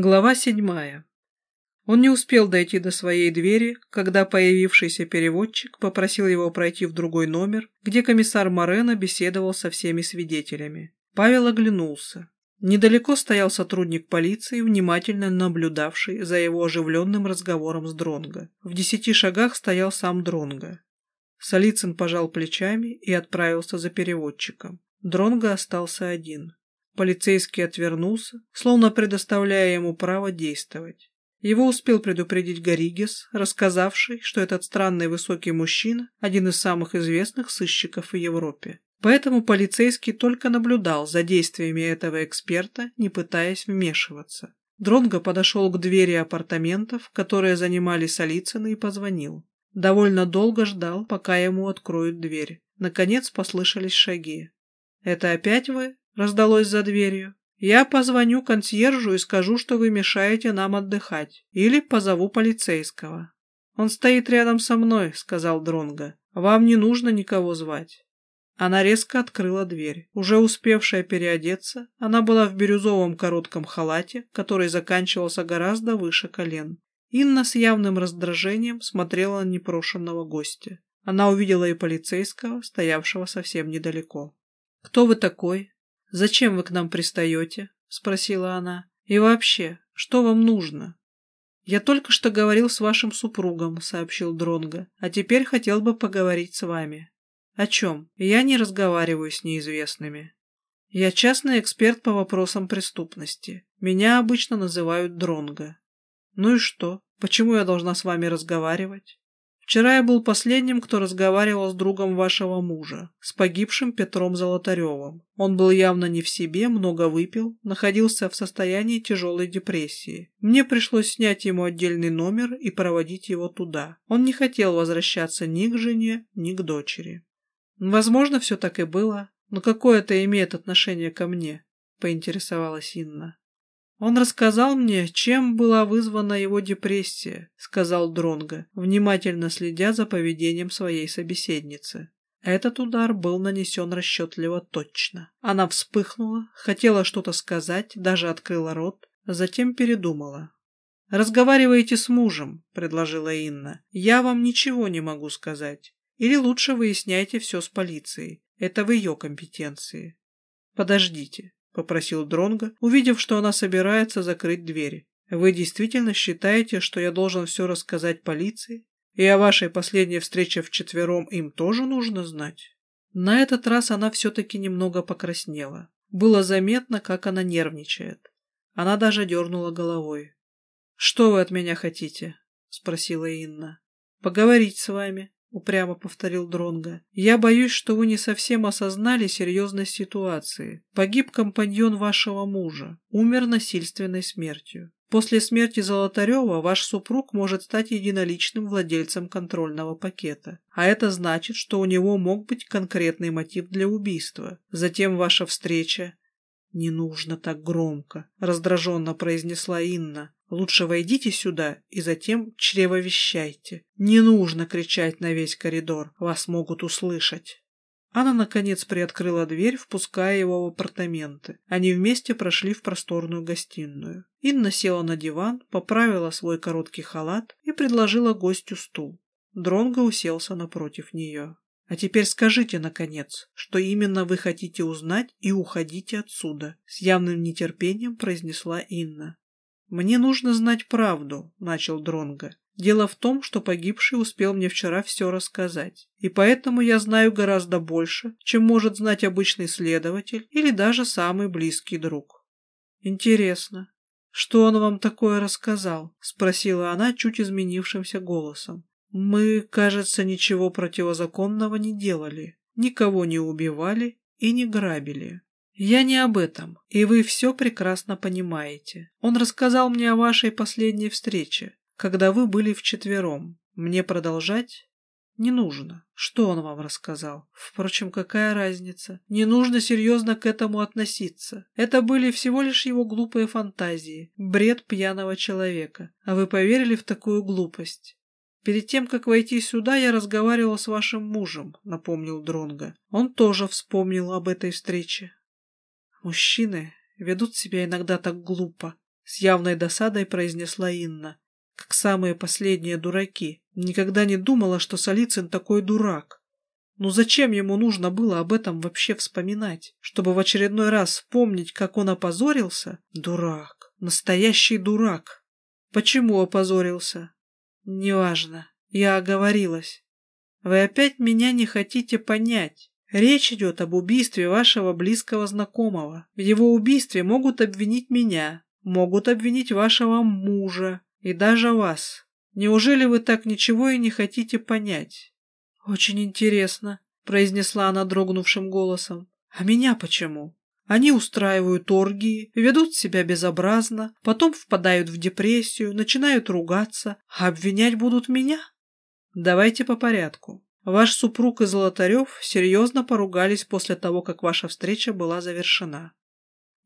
Глава седьмая. Он не успел дойти до своей двери, когда появившийся переводчик попросил его пройти в другой номер, где комиссар Морено беседовал со всеми свидетелями. Павел оглянулся. Недалеко стоял сотрудник полиции, внимательно наблюдавший за его оживленным разговором с Дронго. В десяти шагах стоял сам Дронго. Солицын пожал плечами и отправился за переводчиком. Дронго остался один. Полицейский отвернулся, словно предоставляя ему право действовать. Его успел предупредить Горигес, рассказавший, что этот странный высокий мужчина – один из самых известных сыщиков в Европе. Поэтому полицейский только наблюдал за действиями этого эксперта, не пытаясь вмешиваться. Дронго подошел к двери апартаментов, которые занимали Солицыны, и позвонил. Довольно долго ждал, пока ему откроют дверь. Наконец послышались шаги. «Это опять вы?» Раздалось за дверью. Я позвоню консьержу и скажу, что вы мешаете нам отдыхать. Или позову полицейского. Он стоит рядом со мной, сказал Дронго. Вам не нужно никого звать. Она резко открыла дверь. Уже успевшая переодеться, она была в бирюзовом коротком халате, который заканчивался гораздо выше колен. Инна с явным раздражением смотрела на непрошенного гостя. Она увидела и полицейского, стоявшего совсем недалеко. «Кто вы такой?» «Зачем вы к нам пристаете?» — спросила она. «И вообще, что вам нужно?» «Я только что говорил с вашим супругом», — сообщил Дронго, «а теперь хотел бы поговорить с вами». «О чем? Я не разговариваю с неизвестными». «Я частный эксперт по вопросам преступности. Меня обычно называют Дронго». «Ну и что? Почему я должна с вами разговаривать?» Вчера я был последним, кто разговаривал с другом вашего мужа, с погибшим Петром Золотаревым. Он был явно не в себе, много выпил, находился в состоянии тяжелой депрессии. Мне пришлось снять ему отдельный номер и проводить его туда. Он не хотел возвращаться ни к жене, ни к дочери. Возможно, все так и было, но какое это имеет отношение ко мне? Поинтересовалась Инна. Он рассказал мне, чем была вызвана его депрессия, сказал Дронго, внимательно следя за поведением своей собеседницы. Этот удар был нанесен расчетливо точно. Она вспыхнула, хотела что-то сказать, даже открыла рот, затем передумала. «Разговаривайте с мужем», — предложила Инна. «Я вам ничего не могу сказать. Или лучше выясняйте все с полицией. Это в ее компетенции». «Подождите попросил Дронго, увидев, что она собирается закрыть дверь. Вы действительно считаете, что я должен все рассказать полиции? И о вашей последней встрече вчетвером им тоже нужно знать? На этот раз она все-таки немного покраснела. Было заметно, как она нервничает. Она даже дернула головой. «Что вы от меня хотите?» — спросила Инна. «Поговорить с вами», — упрямо повторил Дронга. «Я боюсь, что вы не совсем осознали серьезность ситуации. Погиб компаньон вашего мужа, умер насильственной смертью. После смерти Золотарева ваш супруг может стать единоличным владельцем контрольного пакета. А это значит, что у него мог быть конкретный мотив для убийства. Затем ваша встреча...» «Не нужно так громко», — раздраженно произнесла Инна. Лучше войдите сюда и затем чревовещайте. Не нужно кричать на весь коридор, вас могут услышать. Она, наконец, приоткрыла дверь, впуская его в апартаменты. Они вместе прошли в просторную гостиную. Инна села на диван, поправила свой короткий халат и предложила гостю стул. Дронго уселся напротив нее. «А теперь скажите, наконец, что именно вы хотите узнать и уходите отсюда», — с явным нетерпением произнесла Инна. «Мне нужно знать правду», — начал Дронго. «Дело в том, что погибший успел мне вчера все рассказать, и поэтому я знаю гораздо больше, чем может знать обычный следователь или даже самый близкий друг». «Интересно, что он вам такое рассказал?» — спросила она чуть изменившимся голосом. «Мы, кажется, ничего противозаконного не делали, никого не убивали и не грабили». «Я не об этом, и вы все прекрасно понимаете. Он рассказал мне о вашей последней встрече, когда вы были вчетвером. Мне продолжать?» «Не нужно. Что он вам рассказал? Впрочем, какая разница? Не нужно серьезно к этому относиться. Это были всего лишь его глупые фантазии, бред пьяного человека. А вы поверили в такую глупость?» «Перед тем, как войти сюда, я разговаривал с вашим мужем», — напомнил Дронга. Он тоже вспомнил об этой встрече. Мужчины ведут себя иногда так глупо, С явной досадой произнесла Инна. Как самые последние дураки. Никогда не думала, что Солицын такой дурак. Ну зачем ему нужно было об этом вообще вспоминать? Чтобы в очередной раз вспомнить, как он опозорился? Дурак. Настоящий дурак. Почему опозорился? Неважно. Я оговорилась. Вы опять меня не хотите понять. Речь идет об убийстве вашего близкого знакомого. В его убийстве могут обвинить меня, могут обвинить вашего мужа и даже вас. Неужели вы так ничего и не хотите понять? Очень интересно, произнесла она дрогнувшим голосом. А меня почему? Они устраивают оргии, ведут себя безобразно, потом впадают в депрессию, начинают ругаться, а обвинять будут меня? Давайте по порядку. Ваш супруг и Золотарев серьезно поругались после того, как ваша встреча была завершена.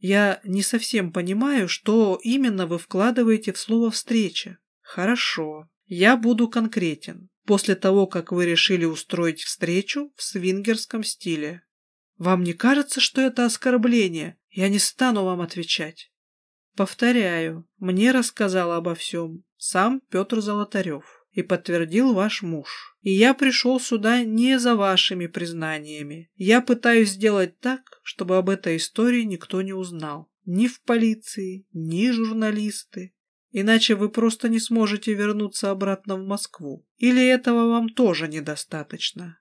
Я не совсем понимаю, что именно вы вкладываете в слово «встреча». Хорошо, я буду конкретен. После того, как вы решили устроить встречу в свингерском стиле. Вам не кажется, что это оскорбление? Я не стану вам отвечать. Повторяю, мне рассказал обо всем сам Петр Золотарев и подтвердил ваш муж. И я пришел сюда не за вашими признаниями. Я пытаюсь сделать так, чтобы об этой истории никто не узнал. Ни в полиции, ни журналисты. Иначе вы просто не сможете вернуться обратно в Москву. Или этого вам тоже недостаточно?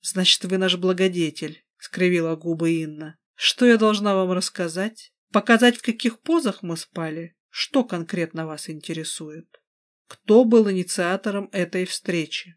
Значит, вы наш благодетель, — скривила губы Инна. Что я должна вам рассказать? Показать, в каких позах мы спали? Что конкретно вас интересует? Кто был инициатором этой встречи?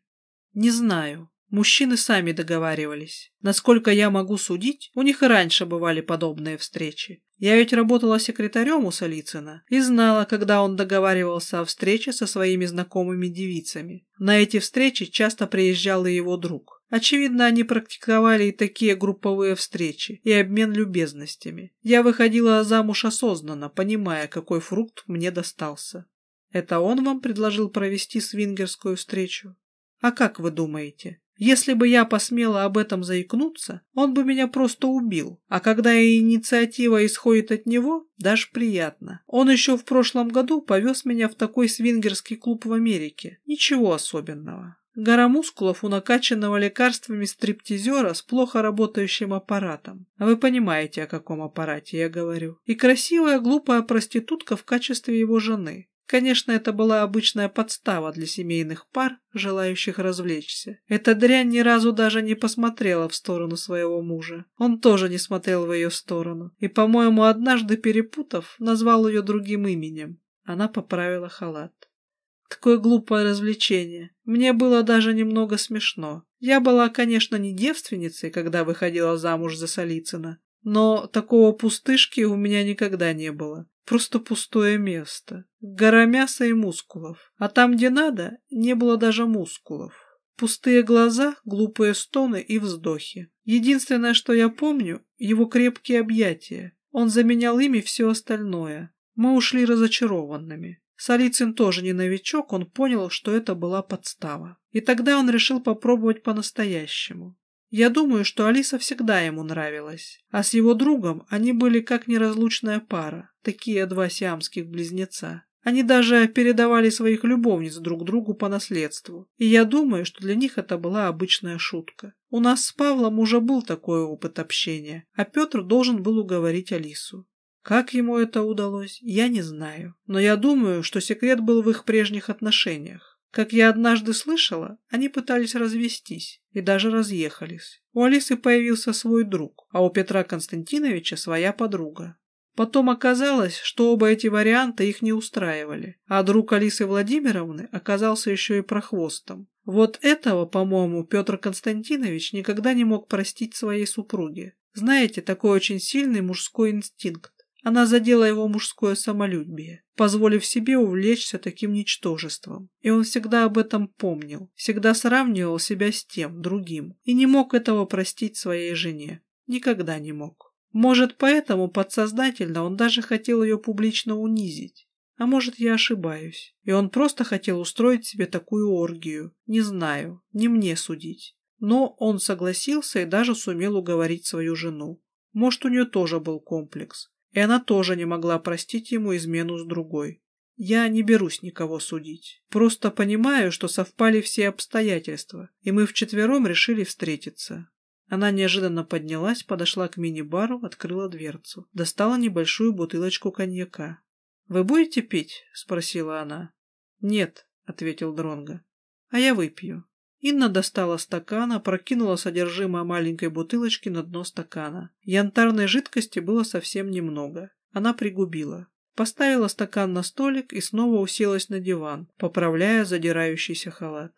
Не знаю. Мужчины сами договаривались. Насколько я могу судить, у них и раньше бывали подобные встречи. Я ведь работала секретарем у Солицына и знала, когда он договаривался о встрече со своими знакомыми девицами. На эти встречи часто приезжал и его друг. Очевидно, они практиковали и такие групповые встречи, и обмен любезностями. Я выходила замуж осознанно, понимая, какой фрукт мне достался. Это он вам предложил провести свингерскую встречу? А как вы думаете? Если бы я посмела об этом заикнуться, он бы меня просто убил. А когда инициатива исходит от него, даже приятно. Он еще в прошлом году повез меня в такой свингерский клуб в Америке. Ничего особенного. Гора мускулов у накачанного лекарствами стриптизера с плохо работающим аппаратом. А вы понимаете, о каком аппарате я говорю. И красивая глупая проститутка в качестве его жены. Конечно, это была обычная подстава для семейных пар, желающих развлечься. Эта дрянь ни разу даже не посмотрела в сторону своего мужа. Он тоже не смотрел в ее сторону. И, по-моему, однажды перепутав, назвал ее другим именем. Она поправила халат. Какое глупое развлечение. Мне было даже немного смешно. Я была, конечно, не девственницей, когда выходила замуж за Солицына, но такого пустышки у меня никогда не было. Просто пустое место. Гора мяса и мускулов. А там, где надо, не было даже мускулов. Пустые глаза, глупые стоны и вздохи. Единственное, что я помню, его крепкие объятия. Он заменял ими все остальное. Мы ушли разочарованными. Солицын тоже не новичок, он понял, что это была подстава. И тогда он решил попробовать по-настоящему. Я думаю, что Алиса всегда ему нравилась, а с его другом они были как неразлучная пара, такие два сиамских близнеца. Они даже передавали своих любовниц друг другу по наследству, и я думаю, что для них это была обычная шутка. У нас с Павлом уже был такой опыт общения, а Петр должен был уговорить Алису. Как ему это удалось, я не знаю, но я думаю, что секрет был в их прежних отношениях. Как я однажды слышала, они пытались развестись и даже разъехались. У Алисы появился свой друг, а у Петра Константиновича своя подруга. Потом оказалось, что оба эти варианта их не устраивали, а друг Алисы Владимировны оказался еще и прохвостом. Вот этого, по-моему, Петр Константинович никогда не мог простить своей супруге. Знаете, такой очень сильный мужской инстинкт. Она задела его мужское самолюбие, позволив себе увлечься таким ничтожеством. И он всегда об этом помнил, всегда сравнивал себя с тем, другим, и не мог этого простить своей жене. Никогда не мог. Может, поэтому подсознательно он даже хотел ее публично унизить. А может, я ошибаюсь, и он просто хотел устроить себе такую оргию. Не знаю, не мне судить. Но он согласился и даже сумел уговорить свою жену. Может, у нее тоже был комплекс. И она тоже не могла простить ему измену с другой. Я не берусь никого судить. Просто понимаю, что совпали все обстоятельства, и мы вчетвером решили встретиться. Она неожиданно поднялась, подошла к мини-бару, открыла дверцу. Достала небольшую бутылочку коньяка. «Вы будете пить?» — спросила она. «Нет», — ответил Дронго. «А я выпью». Инна достала стакан, опрокинула содержимое маленькой бутылочки на дно стакана. Янтарной жидкости было совсем немного. Она пригубила. Поставила стакан на столик и снова уселась на диван, поправляя задирающийся халат.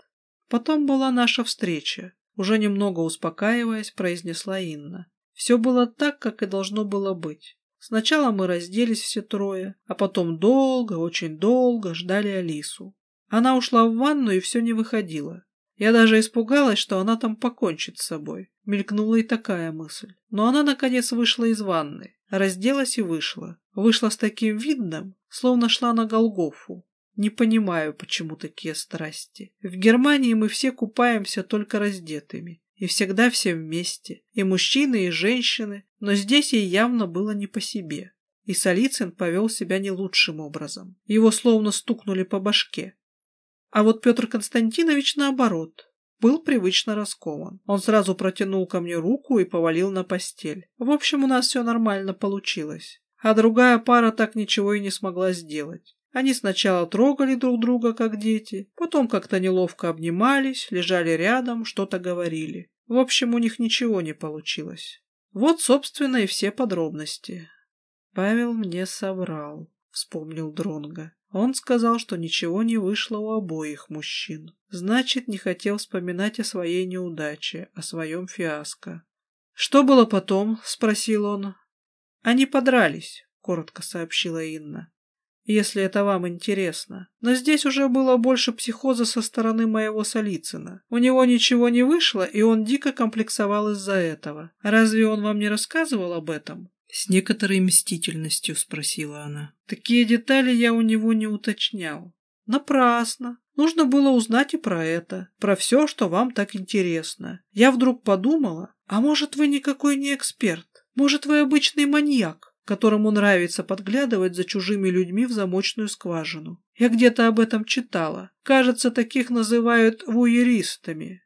Потом была наша встреча. Уже немного успокаиваясь, произнесла Инна. Все было так, как и должно было быть. Сначала мы разделись все трое, а потом долго, очень долго ждали Алису. Она ушла в ванну и все не выходила. Я даже испугалась, что она там покончит с собой. Мелькнула и такая мысль. Но она, наконец, вышла из ванны, разделась и вышла. Вышла с таким видом, словно шла на Голгофу. Не понимаю, почему такие страсти. В Германии мы все купаемся только раздетыми. И всегда все вместе. И мужчины, и женщины. Но здесь ей явно было не по себе. И Солицын повел себя не лучшим образом. Его словно стукнули по башке. А вот Петр Константинович, наоборот, был привычно раскован. Он сразу протянул ко мне руку и повалил на постель. В общем, у нас все нормально получилось. А другая пара так ничего и не смогла сделать. Они сначала трогали друг друга, как дети, потом как-то неловко обнимались, лежали рядом, что-то говорили. В общем, у них ничего не получилось. Вот, собственно, и все подробности. Павел мне соврал, вспомнил Дронга. Он сказал, что ничего не вышло у обоих мужчин. Значит, не хотел вспоминать о своей неудаче, о своем фиаско. «Что было потом?» — спросил он. «Они подрались», — коротко сообщила Инна. «Если это вам интересно. Но здесь уже было больше психоза со стороны моего Солицына. У него ничего не вышло, и он дико комплексовал из-за этого. Разве он вам не рассказывал об этом?» С некоторой мстительностью спросила она. Такие детали я у него не уточнял. Напрасно. Нужно было узнать и про это, про все, что вам так интересно. Я вдруг подумала, а может вы никакой не эксперт? Может вы обычный маньяк, которому нравится подглядывать за чужими людьми в замочную скважину? Я где-то об этом читала. Кажется, таких называют вуеристами.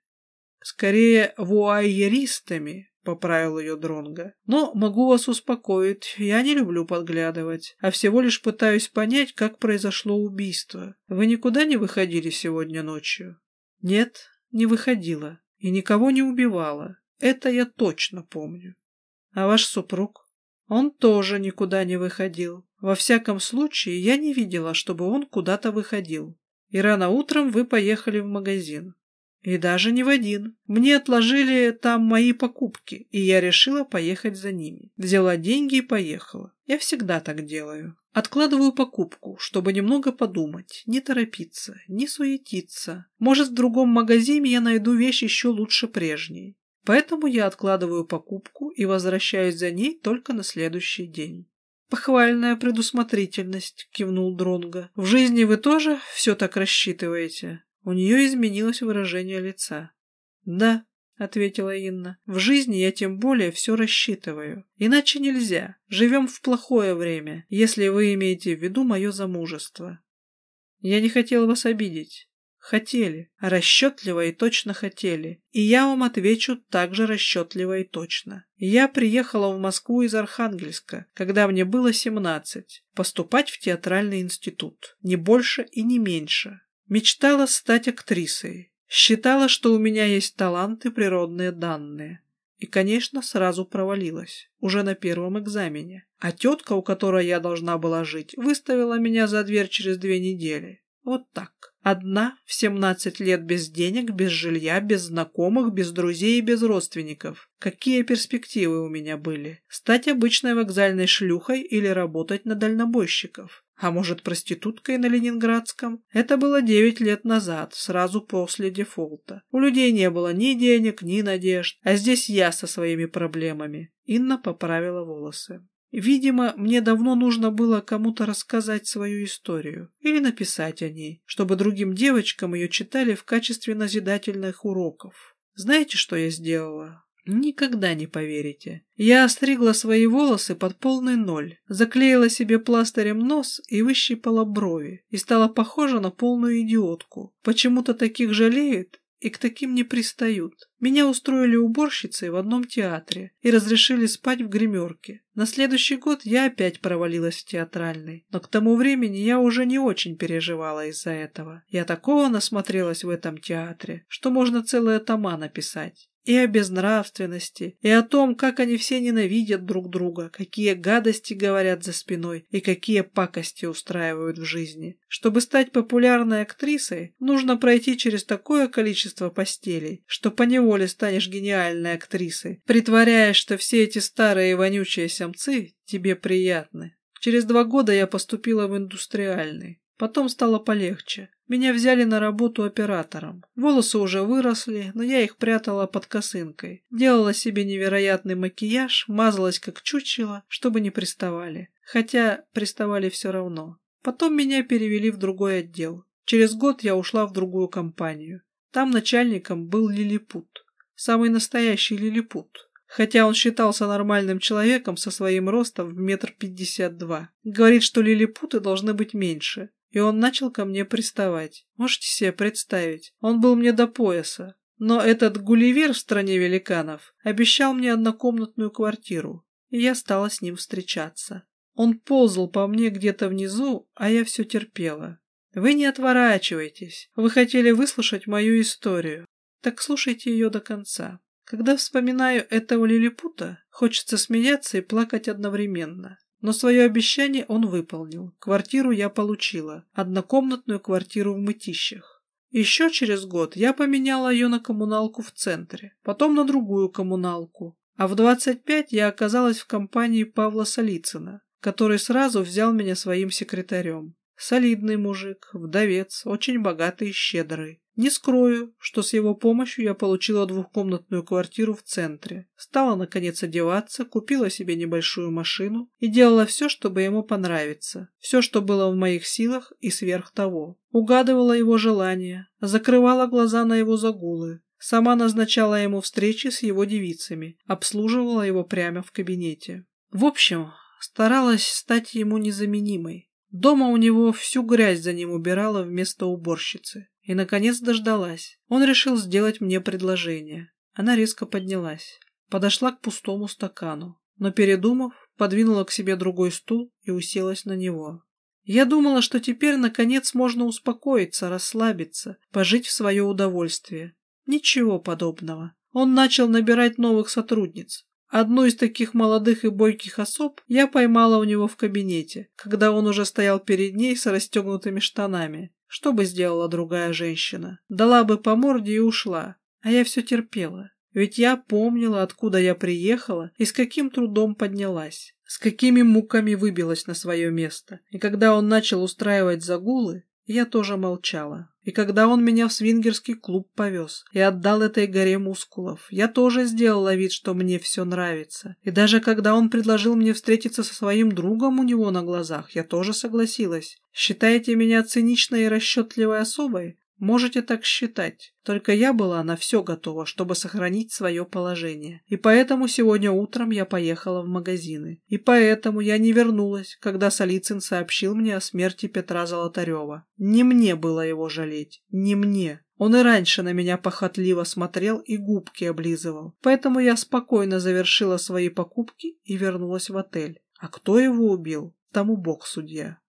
Скорее, вуайеристами, — поправил ее Дронга. «Но могу вас успокоить, я не люблю подглядывать, а всего лишь пытаюсь понять, как произошло убийство. Вы никуда не выходили сегодня ночью?» «Нет, не выходила и никого не убивала. Это я точно помню. А ваш супруг?» «Он тоже никуда не выходил. Во всяком случае, я не видела, чтобы он куда-то выходил. И рано утром вы поехали в магазин. И даже не в один. Мне отложили там мои покупки, и я решила поехать за ними. Взяла деньги и поехала. Я всегда так делаю. Откладываю покупку, чтобы немного подумать, не торопиться, не суетиться. Может, в другом магазине я найду вещь еще лучше прежней. Поэтому я откладываю покупку и возвращаюсь за ней только на следующий день. «Похвальная предусмотрительность», — кивнул Дронго. «В жизни вы тоже все так рассчитываете?» У нее изменилось выражение лица. «Да», — ответила Инна, — «в жизни я тем более все рассчитываю. Иначе нельзя. Живем в плохое время, если вы имеете в виду мое замужество». «Я не хотела вас обидеть». «Хотели. Расчетливо и точно хотели. И я вам отвечу так же расчетливо и точно. Я приехала в Москву из Архангельска, когда мне было семнадцать, поступать в театральный институт. Не больше и не меньше. Мечтала стать актрисой. Считала, что у меня есть таланты, природные данные. И, конечно, сразу провалилась. Уже на первом экзамене. А тетка, у которой я должна была жить, выставила меня за дверь через две недели. Вот так. Одна, в семнадцать лет без денег, без жилья, без знакомых, без друзей и без родственников. Какие перспективы у меня были? Стать обычной вокзальной шлюхой или работать на дальнобойщиков? А может, проституткой на Ленинградском? Это было девять лет назад, сразу после дефолта. У людей не было ни денег, ни надежд, а здесь я со своими проблемами. Инна поправила волосы. Видимо, мне давно нужно было кому-то рассказать свою историю или написать о ней, чтобы другим девочкам ее читали в качестве назидательных уроков. Знаете, что я сделала? Никогда не поверите. Я остригла свои волосы под полный ноль, заклеила себе пластырем нос и выщипала брови, и стала похожа на полную идиотку. Почему-то таких жалеют и к таким не пристают. Меня устроили уборщицей в одном театре и разрешили спать в гримерке. На следующий год я опять провалилась в театральный, но к тому времени я уже не очень переживала из-за этого. Я такого насмотрелась в этом театре, что можно целые тома написать и о безнравственности, и о том, как они все ненавидят друг друга, какие гадости говорят за спиной и какие пакости устраивают в жизни. Чтобы стать популярной актрисой, нужно пройти через такое количество постелей, что поневоле станешь гениальной актрисой, притворяясь, что все эти старые вонючие самцы тебе приятны. Через два года я поступила в индустриальный. Потом стало полегче. Меня взяли на работу оператором. Волосы уже выросли, но я их прятала под косынкой. Делала себе невероятный макияж, мазалась как чучело, чтобы не приставали. Хотя приставали все равно. Потом меня перевели в другой отдел. Через год я ушла в другую компанию. Там начальником был лилипут. Самый настоящий лилипут. Хотя он считался нормальным человеком со своим ростом в метр пятьдесят два. Говорит, что лилипуты должны быть меньше и он начал ко мне приставать. Можете себе представить? Он был мне до пояса. Но этот Гулливер в стране великанов обещал мне однокомнатную квартиру, и я стала с ним встречаться. Он ползал по мне где-то внизу, а я все терпела. Вы не отворачивайтесь. Вы хотели выслушать мою историю. Так слушайте ее до конца. Когда вспоминаю этого лилипута, хочется смеяться и плакать одновременно. Но свое обещание он выполнил. Квартиру я получила. Однокомнатную квартиру в Мытищах. Еще через год я поменяла ее на коммуналку в центре, потом на другую коммуналку. А в 25 я оказалась в компании Павла Солицына, который сразу взял меня своим секретарем. Солидный мужик, вдовец, очень богатый и щедрый. Не скрою, что с его помощью я получила двухкомнатную квартиру в центре. Стала, наконец, одеваться, купила себе небольшую машину и делала все, чтобы ему понравиться. Все, что было в моих силах и сверх того. Угадывала его желания, закрывала глаза на его загулы. Сама назначала ему встречи с его девицами, обслуживала его прямо в кабинете. В общем, старалась стать ему незаменимой. Дома у него всю грязь за ним убирала вместо уборщицы. И, наконец, дождалась. Он решил сделать мне предложение. Она резко поднялась. Подошла к пустому стакану. Но, передумав, подвинула к себе другой стул и уселась на него. Я думала, что теперь, наконец, можно успокоиться, расслабиться, пожить в свое удовольствие. Ничего подобного. Он начал набирать новых сотрудниц. Одну из таких молодых и бойких особ я поймала у него в кабинете, когда он уже стоял перед ней с расстегнутыми штанами. Что бы сделала другая женщина? Дала бы по морде и ушла. А я все терпела. Ведь я помнила, откуда я приехала и с каким трудом поднялась, с какими муками выбилась на свое место. И когда он начал устраивать загулы, я тоже молчала. И когда он меня в свингерский клуб повез и отдал этой горе мускулов, я тоже сделала вид, что мне все нравится. И даже когда он предложил мне встретиться со своим другом у него на глазах, я тоже согласилась. Считаете меня циничной и расчетливой особой? Можете так считать. Только я была на все готова, чтобы сохранить свое положение. И поэтому сегодня утром я поехала в магазины. И поэтому я не вернулась, когда Солицын сообщил мне о смерти Петра Золотарева. Не мне было его жалеть. Не мне. Он и раньше на меня похотливо смотрел и губки облизывал. Поэтому я спокойно завершила свои покупки и вернулась в отель. А кто его убил? Тому бог судья.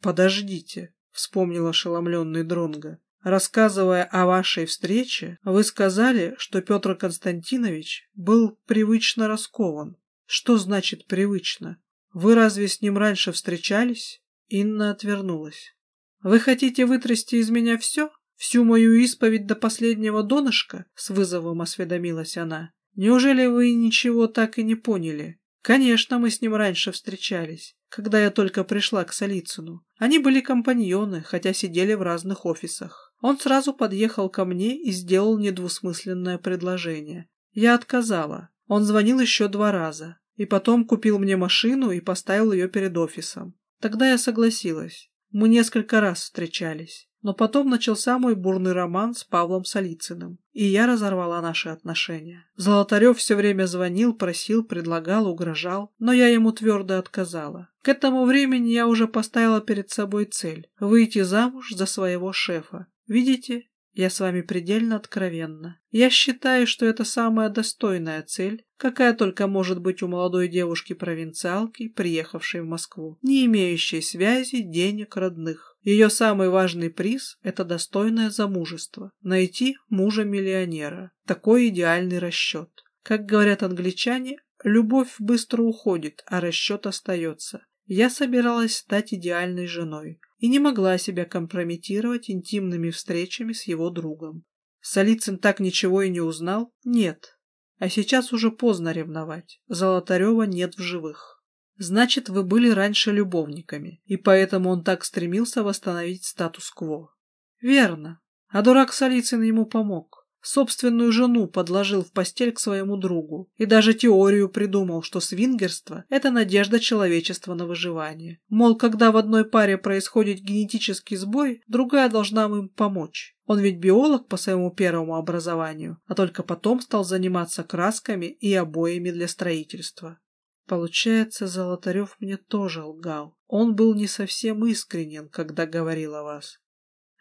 «Подождите», — вспомнил ошеломленный Дронго. Рассказывая о вашей встрече, вы сказали, что Петр Константинович был привычно раскован. Что значит привычно? Вы разве с ним раньше встречались? Инна отвернулась. Вы хотите вытрясти из меня все? Всю мою исповедь до последнего донышка? С вызовом осведомилась она. Неужели вы ничего так и не поняли? Конечно, мы с ним раньше встречались, когда я только пришла к Солицыну. Они были компаньоны, хотя сидели в разных офисах. Он сразу подъехал ко мне и сделал недвусмысленное предложение. Я отказала. Он звонил еще два раза. И потом купил мне машину и поставил ее перед офисом. Тогда я согласилась. Мы несколько раз встречались. Но потом начался мой бурный роман с Павлом Солицыным, и я разорвала наши отношения. Золотарев все время звонил, просил, предлагал, угрожал, но я ему твердо отказала. К этому времени я уже поставила перед собой цель – выйти замуж за своего шефа. Видите, я с вами предельно откровенна. Я считаю, что это самая достойная цель, какая только может быть у молодой девушки-провинциалки, приехавшей в Москву, не имеющей связи, денег, родных. Ее самый важный приз – это достойное замужество. Найти мужа-миллионера. Такой идеальный расчет. Как говорят англичане, любовь быстро уходит, а расчет остается. Я собиралась стать идеальной женой и не могла себя компрометировать интимными встречами с его другом. Солицын так ничего и не узнал? Нет. А сейчас уже поздно ревновать. Золотарева нет в живых. Значит, вы были раньше любовниками, и поэтому он так стремился восстановить статус-кво. Верно. А дурак Солицын ему помог. Собственную жену подложил в постель к своему другу и даже теорию придумал, что свингерство – это надежда человечества на выживание. Мол, когда в одной паре происходит генетический сбой, другая должна им помочь. Он ведь биолог по своему первому образованию, а только потом стал заниматься красками и обоями для строительства. Получается, Золотарев мне тоже лгал. Он был не совсем искренен, когда говорил о вас.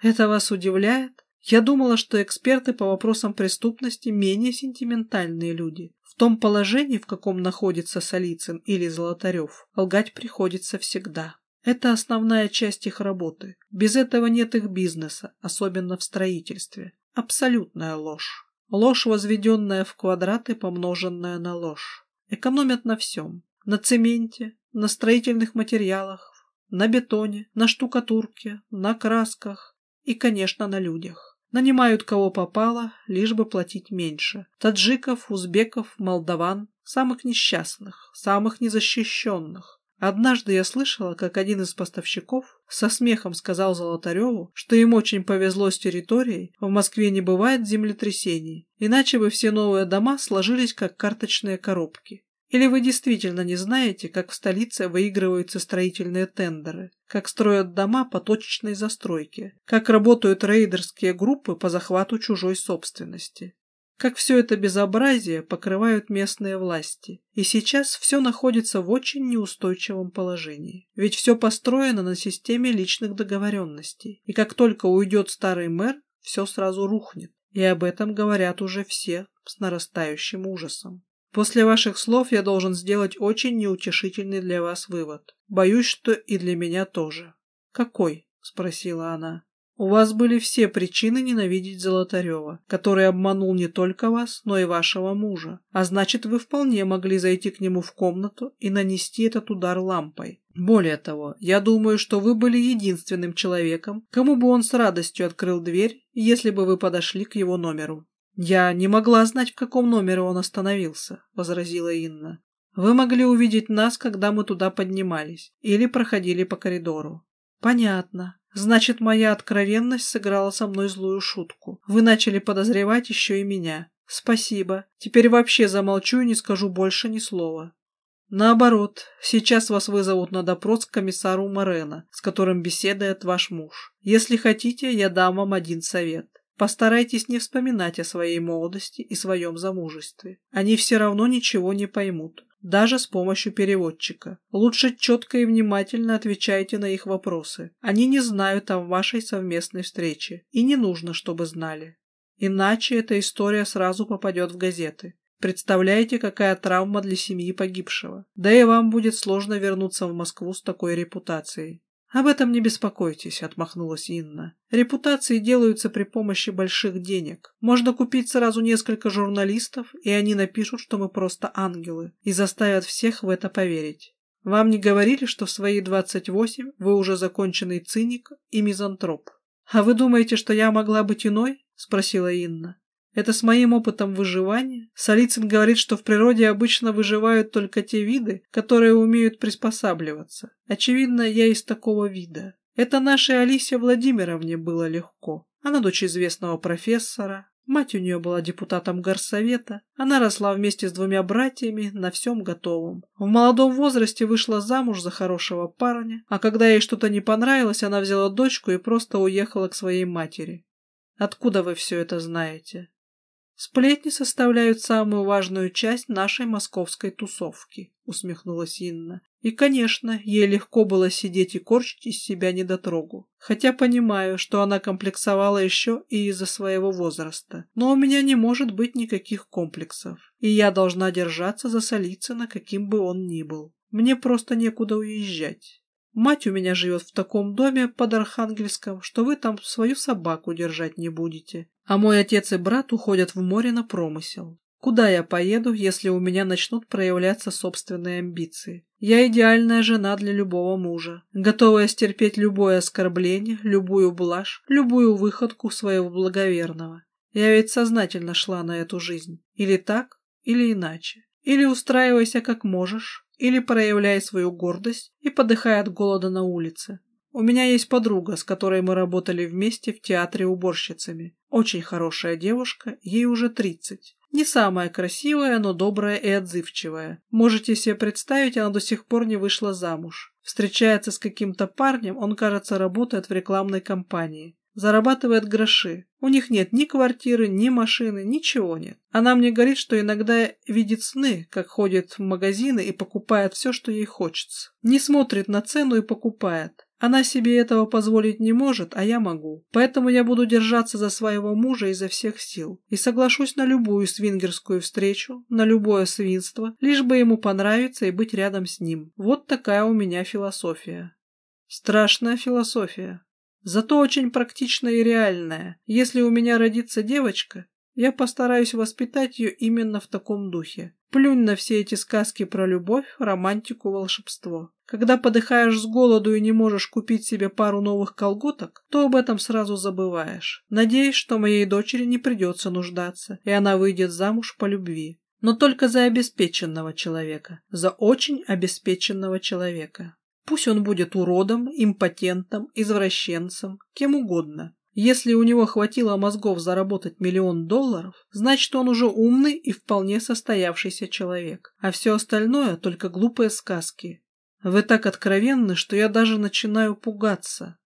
Это вас удивляет? Я думала, что эксперты по вопросам преступности менее сентиментальные люди. В том положении, в каком находится Солицын или Золотарев, лгать приходится всегда. Это основная часть их работы. Без этого нет их бизнеса, особенно в строительстве. Абсолютная ложь. Ложь, возведенная в квадраты, помноженная на ложь. Экономят на всем. На цементе, на строительных материалах, на бетоне, на штукатурке, на красках и, конечно, на людях. Нанимают кого попало, лишь бы платить меньше. Таджиков, узбеков, молдаван, самых несчастных, самых незащищенных. Однажды я слышала, как один из поставщиков со смехом сказал Золотареву, что им очень повезло с территорией, в Москве не бывает землетрясений, иначе бы все новые дома сложились как карточные коробки. Или вы действительно не знаете, как в столице выигрываются строительные тендеры, как строят дома по точечной застройке, как работают рейдерские группы по захвату чужой собственности? Как все это безобразие покрывают местные власти. И сейчас все находится в очень неустойчивом положении. Ведь все построено на системе личных договоренностей. И как только уйдет старый мэр, все сразу рухнет. И об этом говорят уже все с нарастающим ужасом. После ваших слов я должен сделать очень неутешительный для вас вывод. Боюсь, что и для меня тоже. Какой? спросила она. У вас были все причины ненавидеть Золотарева, который обманул не только вас, но и вашего мужа. А значит, вы вполне могли зайти к нему в комнату и нанести этот удар лампой. Более того, я думаю, что вы были единственным человеком, кому бы он с радостью открыл дверь, если бы вы подошли к его номеру. «Я не могла знать, в каком номере он остановился», — возразила Инна. «Вы могли увидеть нас, когда мы туда поднимались, или проходили по коридору». «Понятно. Значит, моя откровенность сыграла со мной злую шутку. Вы начали подозревать еще и меня. Спасибо. Теперь вообще замолчу и не скажу больше ни слова». Наоборот, сейчас вас вызовут на допрос к комиссару Морена, с которым беседует ваш муж. Если хотите, я дам вам один совет. Постарайтесь не вспоминать о своей молодости и своем замужестве. Они все равно ничего не поймут, даже с помощью переводчика. Лучше четко и внимательно отвечайте на их вопросы. Они не знают о вашей совместной встрече, и не нужно, чтобы знали. Иначе эта история сразу попадет в газеты. Представляете, какая травма для семьи погибшего. Да и вам будет сложно вернуться в Москву с такой репутацией. «Об этом не беспокойтесь», — отмахнулась Инна. «Репутации делаются при помощи больших денег. Можно купить сразу несколько журналистов, и они напишут, что мы просто ангелы, и заставят всех в это поверить. Вам не говорили, что в свои двадцать восемь вы уже законченный циник и мизантроп? А вы думаете, что я могла быть иной?» — спросила Инна. Это с моим опытом выживания. Солицын говорит, что в природе обычно выживают только те виды, которые умеют приспосабливаться. Очевидно, я из такого вида. Это нашей Алисе Владимировне было легко. Она дочь известного профессора. Мать у нее была депутатом горсовета, она росла вместе с двумя братьями на всем готовом. В молодом возрасте вышла замуж за хорошего парня, а когда ей что-то не понравилось, она взяла дочку и просто уехала к своей матери. Откуда вы все это знаете? Сплетни составляют самую важную часть нашей московской тусовки, усмехнулась Инна. И, конечно, ей легко было сидеть и корчить из себя недотрогу. Хотя понимаю, что она комплексовала еще и из-за своего возраста. Но у меня не может быть никаких комплексов. И я должна держаться за Солицына, каким бы он ни был. Мне просто некуда уезжать. Мать у меня живет в таком доме под Архангельском, что вы там свою собаку держать не будете. А мой отец и брат уходят в море на промысел. Куда я поеду, если у меня начнут проявляться собственные амбиции? Я идеальная жена для любого мужа, готовая стерпеть любое оскорбление, любую блажь, любую выходку своего благоверного. Я ведь сознательно шла на эту жизнь. Или так, или иначе. Или устраивайся как можешь, или проявляй свою гордость и подыхай от голода на улице. У меня есть подруга, с которой мы работали вместе в театре уборщицами. Очень хорошая девушка, ей уже тридцать. Не самая красивая, но добрая и отзывчивая. Можете себе представить, она до сих пор не вышла замуж. Встречается с каким-то парнем, он, кажется, работает в рекламной компании зарабатывает гроши. У них нет ни квартиры, ни машины, ничего нет. Она мне говорит, что иногда видит сны, как ходит в магазины и покупает все, что ей хочется. Не смотрит на цену и покупает. Она себе этого позволить не может, а я могу. Поэтому я буду держаться за своего мужа изо всех сил. И соглашусь на любую свингерскую встречу, на любое свинство, лишь бы ему понравиться и быть рядом с ним. Вот такая у меня философия. Страшная философия. Зато очень практичная и реальная. Если у меня родится девочка, я постараюсь воспитать ее именно в таком духе. Плюнь на все эти сказки про любовь, романтику, волшебство. Когда подыхаешь с голоду и не можешь купить себе пару новых колготок, то об этом сразу забываешь. Надеюсь, что моей дочери не придется нуждаться, и она выйдет замуж по любви. Но только за обеспеченного человека, за очень обеспеченного человека. Пусть он будет уродом, импотентом, извращенцем, кем угодно. Если у него хватило мозгов заработать миллион долларов, значит он уже умный и вполне состоявшийся человек, а все остальное только глупые сказки. Вы так откровенны, что я даже начинаю пугаться.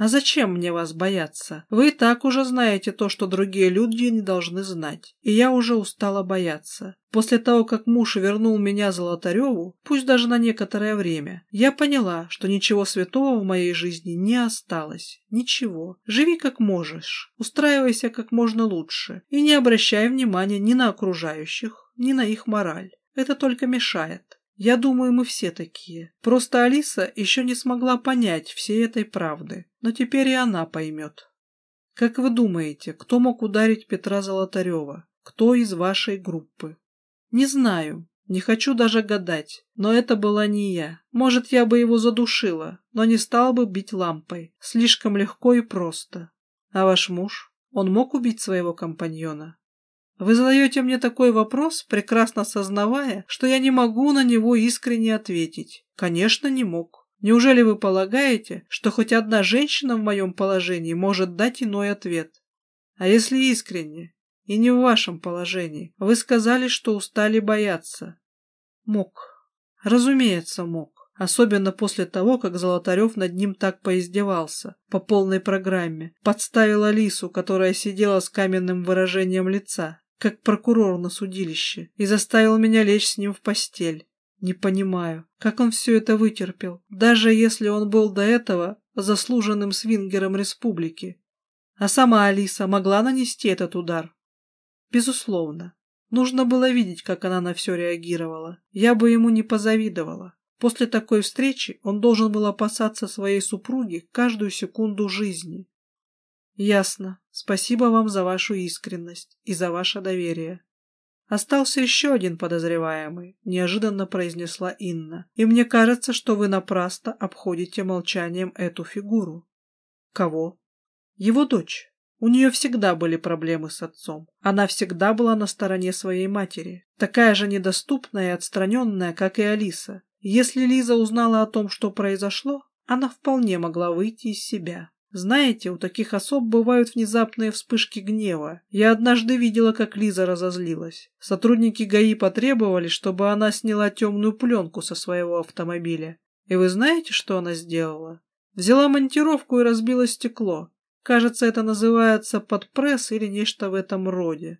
А зачем мне вас бояться? Вы и так уже знаете то, что другие люди не должны знать. И я уже устала бояться. После того, как муж вернул меня Золотареву, пусть даже на некоторое время, я поняла, что ничего святого в моей жизни не осталось. Ничего. Живи как можешь. Устраивайся как можно лучше. И не обращай внимания ни на окружающих, ни на их мораль. Это только мешает. Я думаю, мы все такие. Просто Алиса еще не смогла понять всей этой правды. Но теперь и она поймет. Как вы думаете, кто мог ударить Петра Золотарева? Кто из вашей группы? Не знаю. Не хочу даже гадать. Но это была не я. Может, я бы его задушила, но не стал бы бить лампой. Слишком легко и просто. А ваш муж? Он мог убить своего компаньона? Вы задаете мне такой вопрос, прекрасно сознавая, что я не могу на него искренне ответить. Конечно, не мог. Неужели вы полагаете, что хоть одна женщина в моем положении может дать иной ответ? А если искренне, и не в вашем положении, вы сказали, что устали бояться? Мог. Разумеется, мог. Особенно после того, как Золотарев над ним так поиздевался, по полной программе, подставил Алису, которая сидела с каменным выражением лица, как прокурор на судилище, и заставил меня лечь с ним в постель. Не понимаю, как он все это вытерпел, даже если он был до этого заслуженным свингером республики. А сама Алиса могла нанести этот удар? Безусловно. Нужно было видеть, как она на все реагировала. Я бы ему не позавидовала. После такой встречи он должен был опасаться своей супруги каждую секунду жизни. Ясно. Спасибо вам за вашу искренность и за ваше доверие. Остался еще один подозреваемый, неожиданно произнесла Инна. И мне кажется, что вы напрасно обходите молчанием эту фигуру. Кого? Его дочь. У нее всегда были проблемы с отцом. Она всегда была на стороне своей матери. Такая же недоступная и отстраненная, как и Алиса. Если Лиза узнала о том, что произошло, она вполне могла выйти из себя. Знаете, у таких особ бывают внезапные вспышки гнева. Я однажды видела, как Лиза разозлилась. Сотрудники ГАИ потребовали, чтобы она сняла темную пленку со своего автомобиля. И вы знаете, что она сделала? Взяла монтировку и разбила стекло. Кажется, это называется подпресс или нечто в этом роде.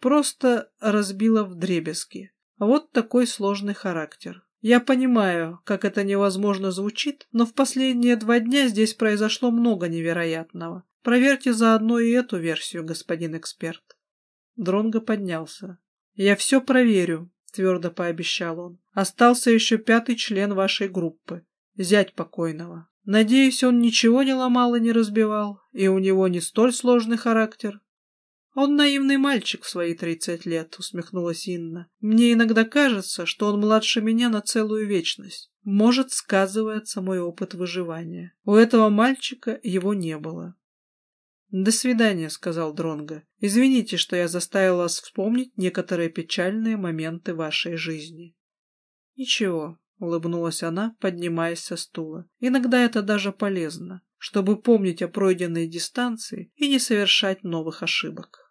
Просто разбила вдребезги. Вот такой сложный характер. Я понимаю, как это невозможно звучит, но в последние два дня здесь произошло много невероятного. Проверьте заодно и эту версию, господин эксперт. Дронго поднялся. Я все проверю, твердо пообещал он. Остался еще пятый член вашей группы, зять покойного. Надеюсь, он ничего не ломал и не разбивал, и у него не столь сложный характер. «Он наивный мальчик в свои тридцать лет», — усмехнулась Инна. «Мне иногда кажется, что он младше меня на целую вечность. Может, сказывается мой опыт выживания. У этого мальчика его не было». «До свидания», — сказал Дронго. «Извините, что я заставил вас вспомнить некоторые печальные моменты вашей жизни». «Ничего», — улыбнулась она, поднимаясь со стула. «Иногда это даже полезно, чтобы помнить о пройденной дистанции и не совершать новых ошибок».